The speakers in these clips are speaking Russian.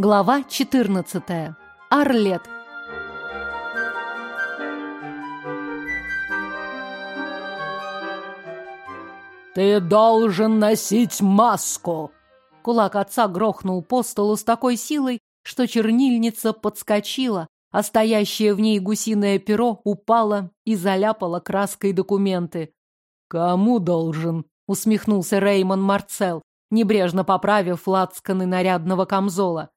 Глава 14. Арлет. «Ты должен носить маску!» Кулак отца грохнул по столу с такой силой, что чернильница подскочила, а стоящее в ней гусиное перо упало и заляпало краской документы. «Кому должен?» — усмехнулся Реймон Марцел, небрежно поправив лацканы нарядного камзола.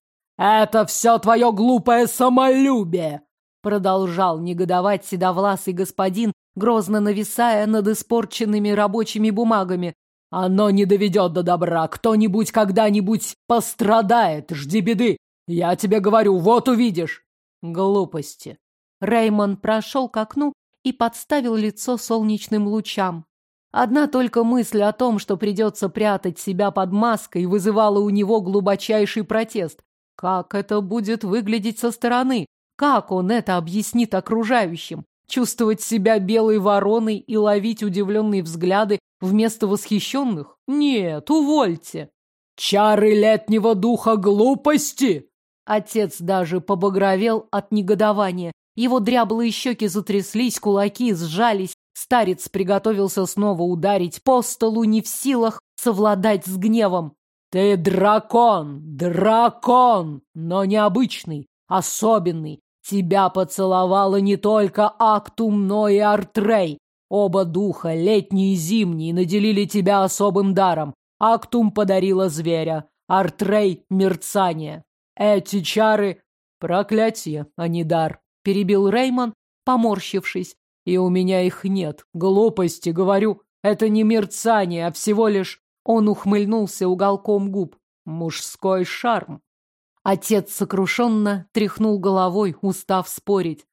«Это все твое глупое самолюбие!» Продолжал негодовать седовласый господин, грозно нависая над испорченными рабочими бумагами. «Оно не доведет до добра. Кто-нибудь когда-нибудь пострадает. Жди беды. Я тебе говорю, вот увидишь». Глупости. Реймон прошел к окну и подставил лицо солнечным лучам. Одна только мысль о том, что придется прятать себя под маской, вызывала у него глубочайший протест. Как это будет выглядеть со стороны? Как он это объяснит окружающим? Чувствовать себя белой вороной и ловить удивленные взгляды вместо восхищенных? Нет, увольте. Чары летнего духа глупости! Отец даже побагровел от негодования. Его дряблые щеки затряслись, кулаки сжались. Старец приготовился снова ударить по столу, не в силах совладать с гневом. «Ты дракон! Дракон! Но необычный, особенный. Тебя поцеловала не только Актум, но и Артрей. Оба духа, летний и зимний, наделили тебя особым даром. Актум подарила зверя, Артрей — мерцание. Эти чары — проклятие, а не дар», — перебил Реймон, поморщившись. «И у меня их нет. Глупости, говорю. Это не мерцание, а всего лишь он ухмыльнулся уголком губ. Мужской шарм. Отец сокрушенно тряхнул головой, устав спорить.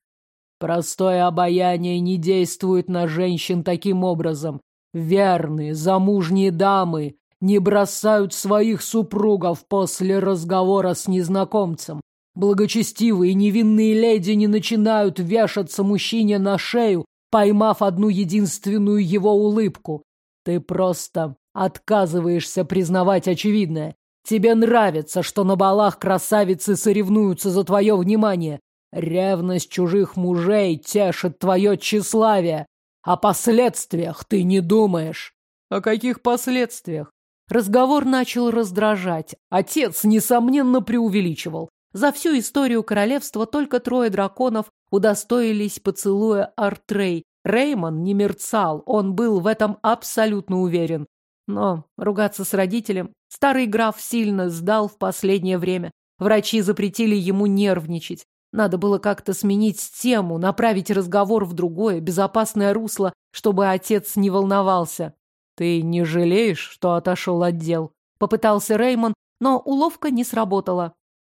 Простое обаяние не действует на женщин таким образом. Верные, замужние дамы не бросают своих супругов после разговора с незнакомцем. Благочестивые невинные леди не начинают вешаться мужчине на шею, поймав одну единственную его улыбку. Ты просто Отказываешься признавать очевидное. Тебе нравится, что на балах красавицы соревнуются за твое внимание. Ревность чужих мужей тешит твое тщеславие. О последствиях ты не думаешь. О каких последствиях? Разговор начал раздражать. Отец, несомненно, преувеличивал. За всю историю королевства только трое драконов удостоились поцелуя Артрей. Реймон не мерцал, он был в этом абсолютно уверен. Но ругаться с родителем старый граф сильно сдал в последнее время. Врачи запретили ему нервничать. Надо было как-то сменить тему, направить разговор в другое, безопасное русло, чтобы отец не волновался. «Ты не жалеешь, что отошел от дел?» Попытался Реймон, но уловка не сработала.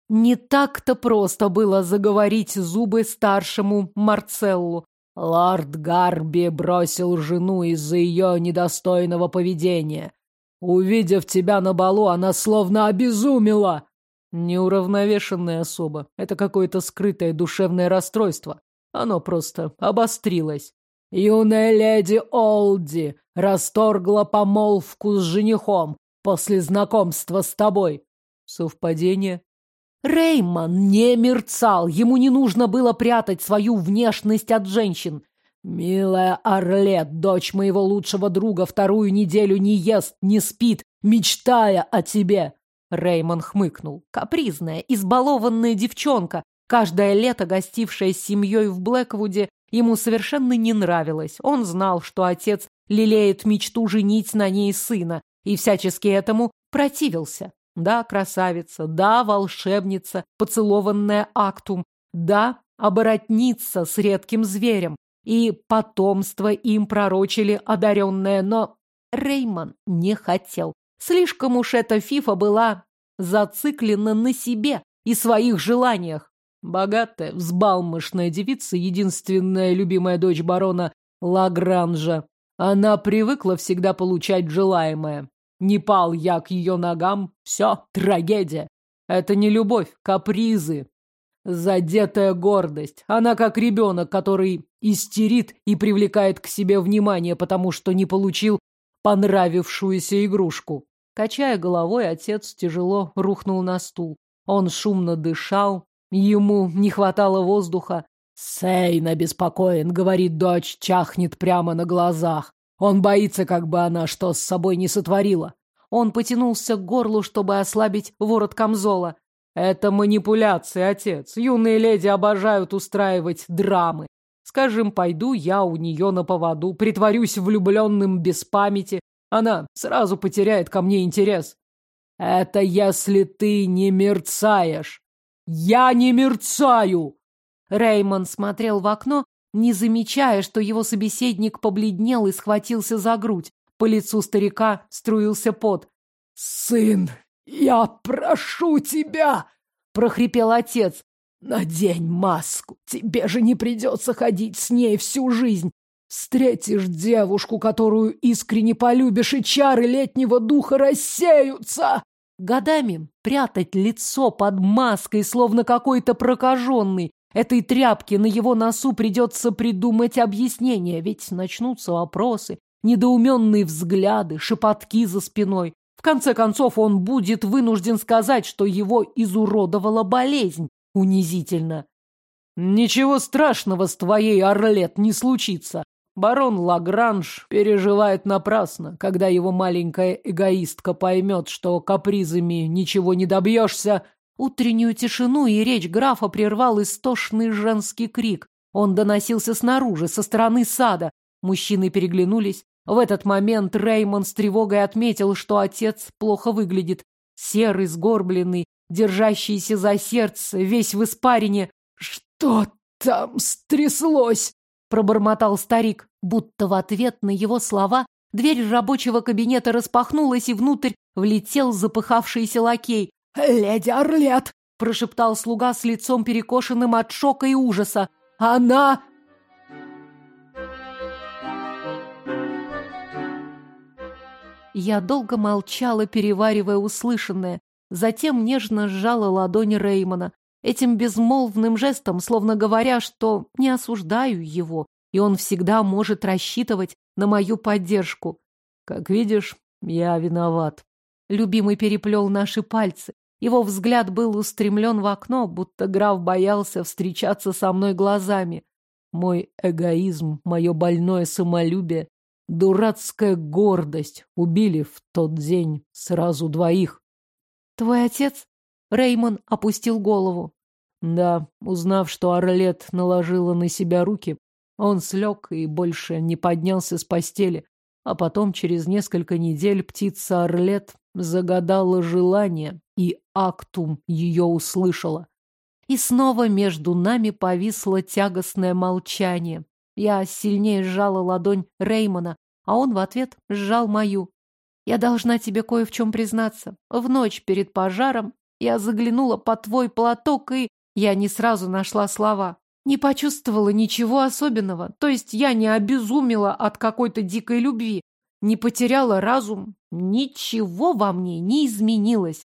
Не так-то просто было заговорить зубы старшему Марцеллу. Лорд Гарби бросил жену из-за ее недостойного поведения. Увидев тебя на балу, она словно обезумела. Неуравновешенная особа. Это какое-то скрытое душевное расстройство. Оно просто обострилось. Юная леди Олди расторгла помолвку с женихом после знакомства с тобой. Совпадение? Реймон не мерцал, ему не нужно было прятать свою внешность от женщин. «Милая Орлет, дочь моего лучшего друга, вторую неделю не ест, не спит, мечтая о тебе!» Реймон хмыкнул. Капризная, избалованная девчонка, каждое лето гостившая с семьей в Блэквуде, ему совершенно не нравилась. Он знал, что отец лелеет мечту женить на ней сына, и всячески этому противился. Да, красавица, да, волшебница, поцелованная актум, да, оборотница с редким зверем. И потомство им пророчили одаренное, но Реймон не хотел. Слишком уж эта фифа была зациклена на себе и своих желаниях. Богатая, взбалмошная девица, единственная любимая дочь барона Лагранжа. Она привыкла всегда получать желаемое. Не пал я к ее ногам. Все, трагедия. Это не любовь, капризы. Задетая гордость. Она как ребенок, который истерит и привлекает к себе внимание, потому что не получил понравившуюся игрушку. Качая головой, отец тяжело рухнул на стул. Он шумно дышал, ему не хватало воздуха. «Сейн обеспокоен, — говорит дочь, — чахнет прямо на глазах. Он боится, как бы она что с собой не сотворила». Он потянулся к горлу, чтобы ослабить ворот камзола. «Это манипуляция, отец. Юные леди обожают устраивать драмы. Скажем, пойду я у нее на поводу, притворюсь влюбленным без памяти. Она сразу потеряет ко мне интерес. Это если ты не мерцаешь. Я не мерцаю! Реймон смотрел в окно, не замечая, что его собеседник побледнел и схватился за грудь. По лицу старика струился пот. «Сын, я прошу тебя!» — прохрипел отец. «Надень маску, тебе же не придется ходить с ней всю жизнь. Встретишь девушку, которую искренне полюбишь, и чары летнего духа рассеются!» Годами прятать лицо под маской, словно какой-то прокаженный. Этой тряпке на его носу придется придумать объяснение, ведь начнутся вопросы, недоуменные взгляды, шепотки за спиной. В конце концов, он будет вынужден сказать, что его изуродовала болезнь. Унизительно. Ничего страшного с твоей, Орлет, не случится. Барон Лагранж переживает напрасно, когда его маленькая эгоистка поймет, что капризами ничего не добьешься. Утреннюю тишину и речь графа прервал истошный женский крик. Он доносился снаружи, со стороны сада. Мужчины переглянулись. В этот момент Реймон с тревогой отметил, что отец плохо выглядит. Серый, сгорбленный, держащийся за сердце, весь в испарине. «Что там стряслось?» — пробормотал старик. Будто в ответ на его слова дверь рабочего кабинета распахнулась, и внутрь влетел запыхавшийся лакей. «Леди Орлет!» — прошептал слуга с лицом перекошенным от шока и ужаса. «Она...» Я долго молчала, переваривая услышанное, затем нежно сжала ладони Реймона, этим безмолвным жестом, словно говоря, что не осуждаю его, и он всегда может рассчитывать на мою поддержку. Как видишь, я виноват. Любимый переплел наши пальцы. Его взгляд был устремлен в окно, будто граф боялся встречаться со мной глазами. Мой эгоизм, мое больное самолюбие Дурацкая гордость. Убили в тот день сразу двоих. Твой отец? Реймон опустил голову. Да, узнав, что Орлет наложила на себя руки, он слег и больше не поднялся с постели. А потом, через несколько недель, птица Орлет загадала желание, и Актум ее услышала. И снова между нами повисло тягостное молчание. Я сильнее сжала ладонь Реймона, а он в ответ сжал мою. Я должна тебе кое в чем признаться. В ночь перед пожаром я заглянула под твой платок, и я не сразу нашла слова. Не почувствовала ничего особенного. То есть я не обезумела от какой-то дикой любви, не потеряла разум. Ничего во мне не изменилось.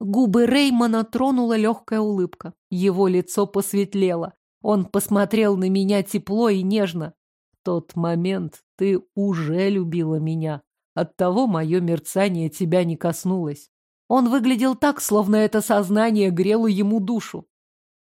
Губы Реймона тронула легкая улыбка. Его лицо посветлело. Он посмотрел на меня тепло и нежно. В тот момент ты уже любила меня. Оттого мое мерцание тебя не коснулось. Он выглядел так, словно это сознание грело ему душу.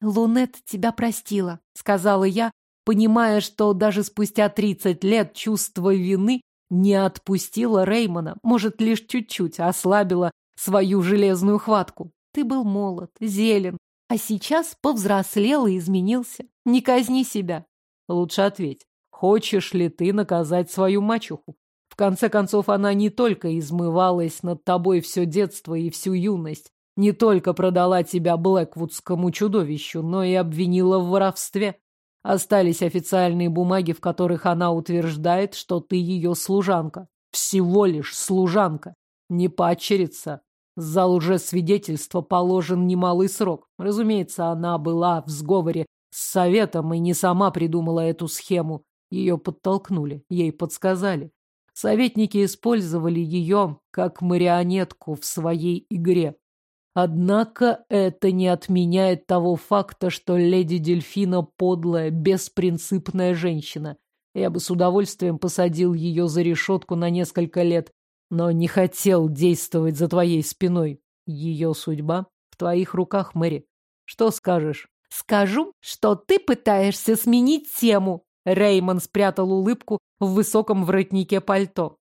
«Лунет тебя простила», — сказала я, понимая, что даже спустя тридцать лет чувство вины не отпустило Реймона, может, лишь чуть-чуть ослабило свою железную хватку. Ты был молод, зелен, а сейчас повзрослел и изменился. Не казни себя. Лучше ответь, хочешь ли ты наказать свою мачеху? В конце концов, она не только измывалась над тобой все детство и всю юность, не только продала тебя Блэквудскому чудовищу, но и обвинила в воровстве. Остались официальные бумаги, в которых она утверждает, что ты ее служанка. Всего лишь служанка. Не падчерица, за лжесвидетельство положен немалый срок. Разумеется, она была в сговоре с советом и не сама придумала эту схему. Ее подтолкнули, ей подсказали. Советники использовали ее как марионетку в своей игре. Однако это не отменяет того факта, что леди Дельфина подлая, беспринципная женщина. Я бы с удовольствием посадил ее за решетку на несколько лет, но не хотел действовать за твоей спиной. Ее судьба в твоих руках, Мэри. Что скажешь? Скажу, что ты пытаешься сменить тему. Реймон спрятал улыбку в высоком воротнике пальто.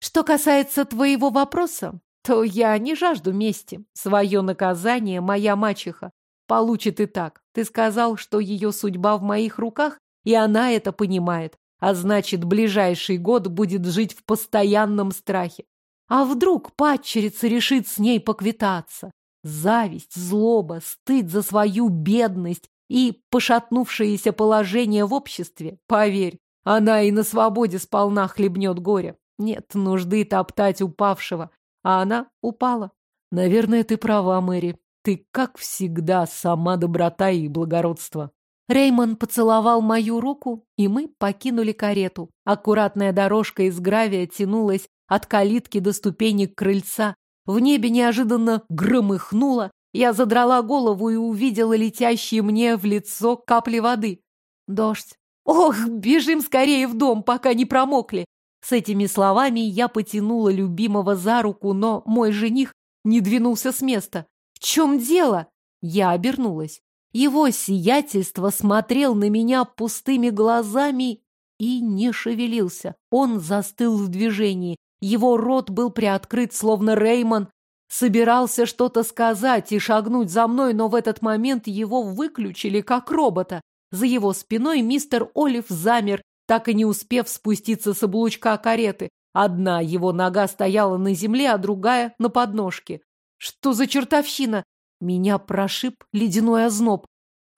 Что касается твоего вопроса, то я не жажду мести. Свое наказание моя мачеха получит и так. Ты сказал, что ее судьба в моих руках, и она это понимает. А значит, ближайший год будет жить в постоянном страхе. А вдруг падчерица решит с ней поквитаться? Зависть, злоба, стыд за свою бедность и пошатнувшееся положение в обществе. Поверь, она и на свободе сполна хлебнет горе. Нет нужды топтать упавшего. А она упала. Наверное, ты права, Мэри. Ты, как всегда, сама доброта и благородство. Реймон поцеловал мою руку, и мы покинули карету. Аккуратная дорожка из гравия тянулась от калитки до ступенек крыльца. В небе неожиданно громыхнуло. Я задрала голову и увидела летящие мне в лицо капли воды. Дождь. Ох, бежим скорее в дом, пока не промокли. С этими словами я потянула любимого за руку, но мой жених не двинулся с места. В чем дело? Я обернулась. Его сиятельство смотрел на меня пустыми глазами и не шевелился. Он застыл в движении. Его рот был приоткрыт, словно Реймон собирался что-то сказать и шагнуть за мной, но в этот момент его выключили как робота. За его спиной мистер Олив замер, так и не успев спуститься с облучка кареты. Одна его нога стояла на земле, а другая — на подножке. Что за чертовщина? Меня прошиб ледяной озноб.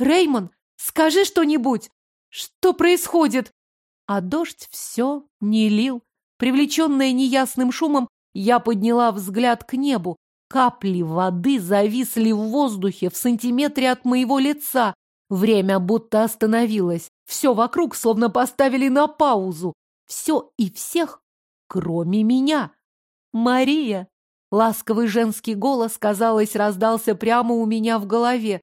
«Реймон, скажи что-нибудь! Что происходит?» А дождь все не лил. Привлеченная неясным шумом, я подняла взгляд к небу. Капли воды зависли в воздухе в сантиметре от моего лица. Время будто остановилось. Все вокруг словно поставили на паузу. Все и всех, кроме меня. «Мария!» Ласковый женский голос, казалось, раздался прямо у меня в голове.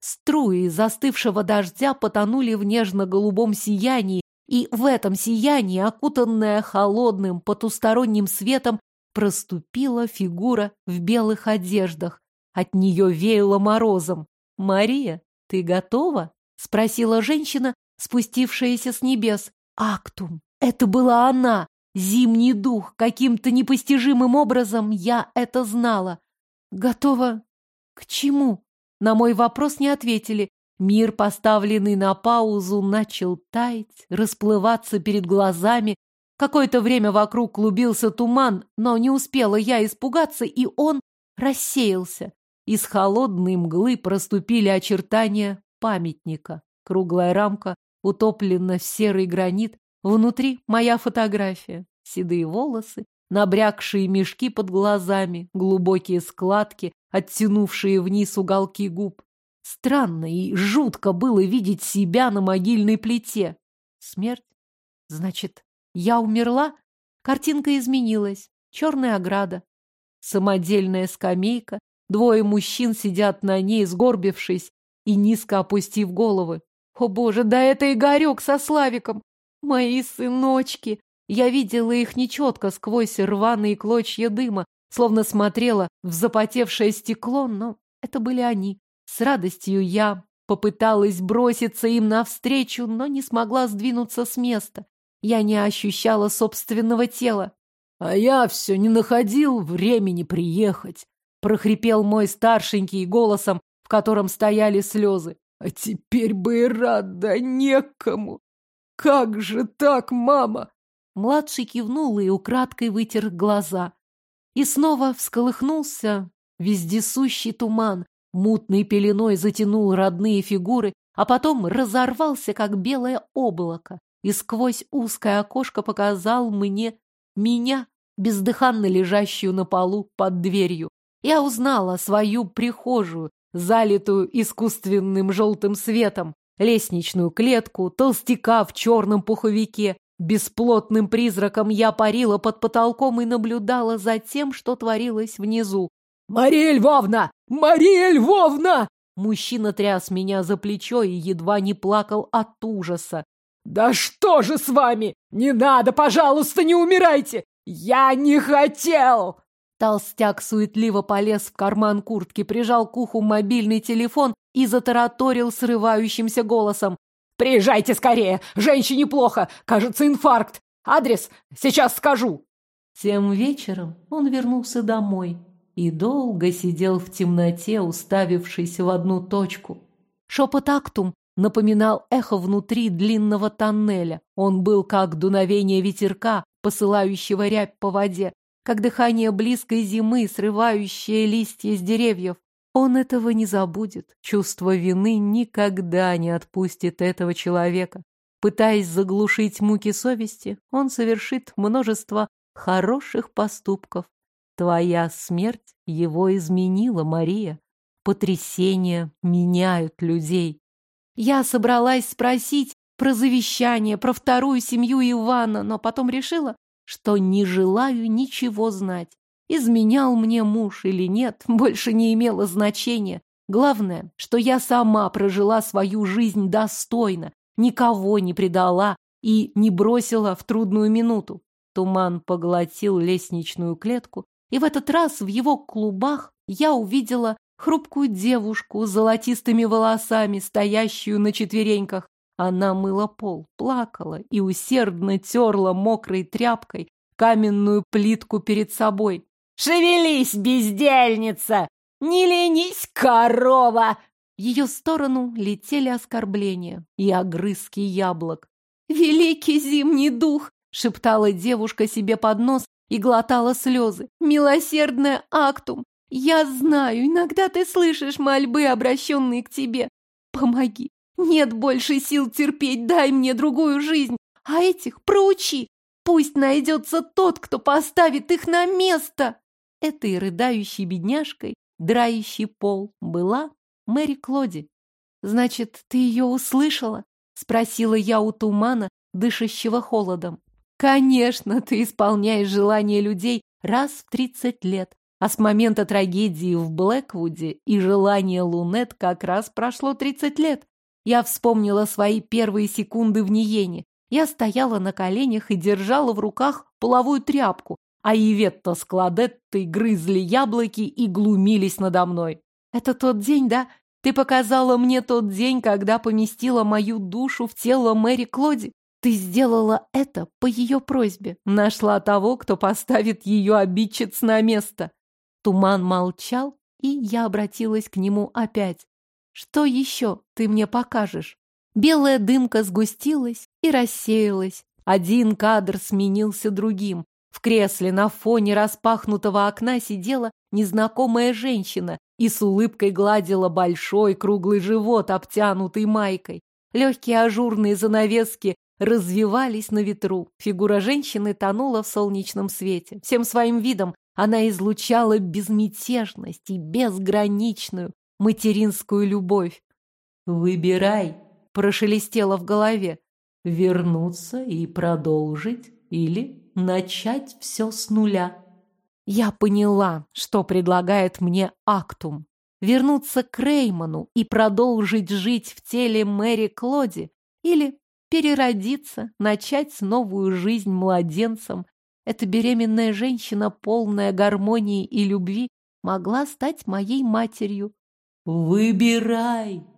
Струи застывшего дождя потонули в нежно-голубом сиянии, и в этом сиянии, окутанная холодным потусторонним светом, проступила фигура в белых одеждах. От нее веяло морозом. «Мария, ты готова?» — спросила женщина, спустившаяся с небес. «Актум! Это была она! Зимний дух! Каким-то непостижимым образом я это знала!» «Готова к чему?» На мой вопрос не ответили. Мир, поставленный на паузу, начал таять, расплываться перед глазами. Какое-то время вокруг клубился туман, но не успела я испугаться, и он рассеялся. Из холодной мглы проступили очертания памятника. Круглая рамка утоплена в серый гранит. Внутри моя фотография. Седые волосы, набрякшие мешки под глазами, глубокие складки, оттянувшие вниз уголки губ. Странно и жутко было видеть себя на могильной плите. Смерть? Значит, я умерла? Картинка изменилась. Черная ограда. Самодельная скамейка. Двое мужчин сидят на ней, сгорбившись и низко опустив головы. О боже, да это Игорек со Славиком! Мои сыночки! Я видела их нечетко сквозь рваные клочья дыма, словно смотрела в запотевшее стекло, но это были они. С радостью я попыталась броситься им навстречу, но не смогла сдвинуться с места. Я не ощущала собственного тела. «А я все не находил времени приехать», — прохрипел мой старшенький голосом, в котором стояли слезы. «А теперь бы и рад, да некому! Как же так, мама?» Младший кивнул и украдкой вытер глаза. И снова всколыхнулся вездесущий туман, мутной пеленой затянул родные фигуры, а потом разорвался, как белое облако, и сквозь узкое окошко показал мне меня, бездыханно лежащую на полу под дверью. Я узнала свою прихожую, залитую искусственным желтым светом, лестничную клетку, толстяка в черном пуховике, Бесплотным призраком я парила под потолком и наблюдала за тем, что творилось внизу. «Мария Львовна! Мария Львовна!» Мужчина тряс меня за плечо и едва не плакал от ужаса. «Да что же с вами? Не надо, пожалуйста, не умирайте! Я не хотел!» Толстяк суетливо полез в карман куртки, прижал к уху мобильный телефон и затараторил срывающимся голосом. «Приезжайте скорее! Женщине плохо! Кажется, инфаркт! Адрес сейчас скажу!» Тем вечером он вернулся домой и долго сидел в темноте, уставившись в одну точку. Шепот Актум напоминал эхо внутри длинного тоннеля. Он был как дуновение ветерка, посылающего рябь по воде, как дыхание близкой зимы, срывающее листья с деревьев. Он этого не забудет. Чувство вины никогда не отпустит этого человека. Пытаясь заглушить муки совести, он совершит множество хороших поступков. Твоя смерть его изменила, Мария. Потрясения меняют людей. Я собралась спросить про завещание, про вторую семью Ивана, но потом решила, что не желаю ничего знать. Изменял мне муж или нет, больше не имело значения. Главное, что я сама прожила свою жизнь достойно, никого не предала и не бросила в трудную минуту. Туман поглотил лестничную клетку, и в этот раз в его клубах я увидела хрупкую девушку с золотистыми волосами, стоящую на четвереньках. Она мыла пол, плакала и усердно терла мокрой тряпкой каменную плитку перед собой. «Шевелись, бездельница! Не ленись, корова!» В ее сторону летели оскорбления и огрызки яблок. «Великий зимний дух!» — шептала девушка себе под нос и глотала слезы. «Милосердная Актум! Я знаю, иногда ты слышишь мольбы, обращенные к тебе. Помоги, нет больше сил терпеть, дай мне другую жизнь, а этих проучи. Пусть найдется тот, кто поставит их на место. Этой рыдающей бедняжкой, драющей пол, была Мэри Клоди. Значит, ты ее услышала? Спросила я у тумана, дышащего холодом. Конечно, ты исполняешь желания людей раз в тридцать лет. А с момента трагедии в Блэквуде и желания Лунет как раз прошло тридцать лет. Я вспомнила свои первые секунды в Ниене. Я стояла на коленях и держала в руках половую тряпку, а Иветта с Кладеттой грызли яблоки и глумились надо мной. «Это тот день, да? Ты показала мне тот день, когда поместила мою душу в тело Мэри Клоди? Ты сделала это по ее просьбе. Нашла того, кто поставит ее обидчиц на место». Туман молчал, и я обратилась к нему опять. Что еще ты мне покажешь? Белая дымка сгустилась и рассеялась. Один кадр сменился другим. В кресле на фоне распахнутого окна сидела незнакомая женщина и с улыбкой гладила большой круглый живот, обтянутый майкой. Легкие ажурные занавески развивались на ветру. Фигура женщины тонула в солнечном свете. Всем своим видом она излучала безмятежность и безграничную, материнскую любовь. «Выбирай», — прошелестело в голове, — «вернуться и продолжить или начать все с нуля». Я поняла, что предлагает мне Актум. Вернуться к Реймону и продолжить жить в теле Мэри Клоди или переродиться, начать новую жизнь младенцем. Эта беременная женщина, полная гармонии и любви, могла стать моей матерью. «Выбирай!»